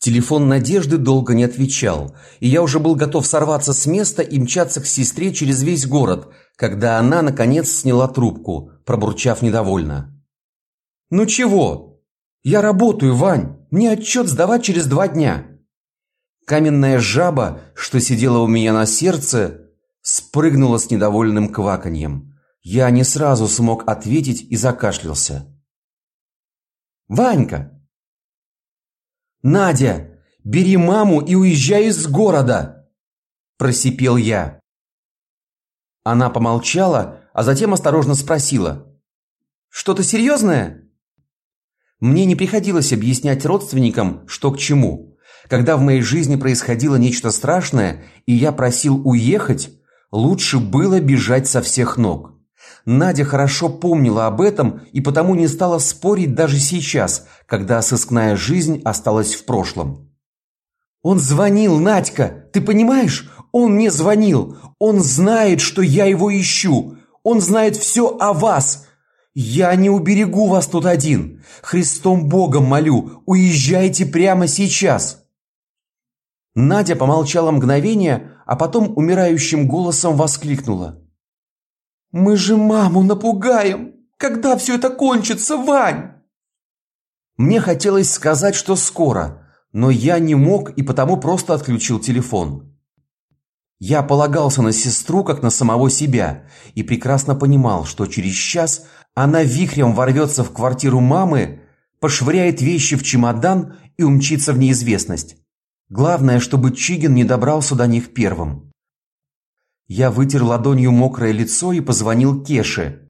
Телефон Надежды долго не отвечал, и я уже был готов сорваться с места и мчаться к сестре через весь город, когда она наконец сняла трубку, пробурчав недовольно: "Ну чего? Я работаю, Вань. Мне отчет сдавать через два дня". Каменная жаба, что сидела у меня на сердце, спрыгнула с недовольным кваканьем. Я не сразу смог ответить и закашлялся. Ванька. Надя, бери маму и уезжай из города, просипел я. Она помолчала, а затем осторожно спросила: "Что-то серьезное?» Мне не приходилось объяснять родственникам, что к чему. Когда в моей жизни происходило нечто страшное, и я просил уехать, лучше было бежать со всех ног. Надя хорошо помнила об этом и потому не стала спорить даже сейчас, когда сыскная жизнь осталась в прошлом. Он звонил, Надька, ты понимаешь? Он мне звонил. Он знает, что я его ищу. Он знает все о вас. Я не уберегу вас тут один. Христом Богом молю, уезжайте прямо сейчас. Надя помолчала мгновение, а потом умирающим голосом воскликнула: мы же маму напугаем. Когда все это кончится, Вань? Мне хотелось сказать, что скоро, но я не мог и потому просто отключил телефон. Я полагался на сестру как на самого себя и прекрасно понимал, что через час она вихрем ворвется в квартиру мамы, пошвыряет вещи в чемодан и умчится в неизвестность. Главное, чтобы Чигин не добрался до них первым. Я вытер ладонью мокрое лицо и позвонил Кеше.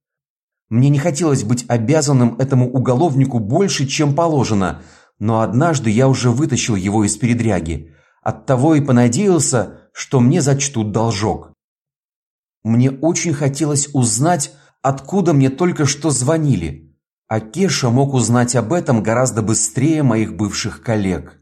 Мне не хотелось быть обязанным этому уголовнику больше, чем положено, но однажды я уже вытащил его из передряги. Оттого и понадеялся, что мне зачтут должок. Мне очень хотелось узнать, откуда мне только что звонили. А Кеша мог узнать об этом гораздо быстрее моих бывших коллег.